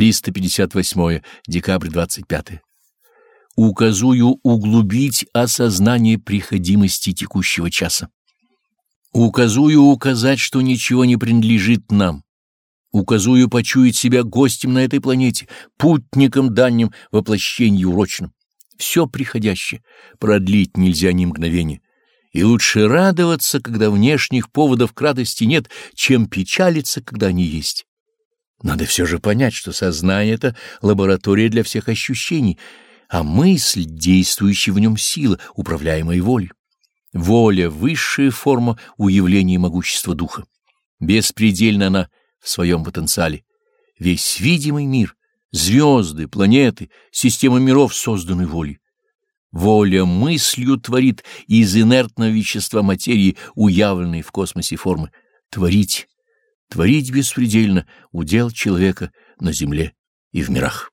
358 декабрь 25 указую углубить осознание приходимости текущего часа. Указую указать, что ничего не принадлежит нам. Указую почуять себя гостем на этой планете, путником дальним воплощению урочным. Все приходящее продлить нельзя ни мгновения. И лучше радоваться, когда внешних поводов к радости нет, чем печалиться, когда они есть. Надо все же понять, что сознание — это лаборатория для всех ощущений — а мысль — действующая в нем сила, управляемая волей. Воля — высшая форма уявления могущества духа. Беспредельна она в своем потенциале. Весь видимый мир, звезды, планеты, система миров созданы волей. Воля мыслью творит из инертного вещества материи, уявленной в космосе формы. Творить, творить беспредельно — удел человека на земле и в мирах.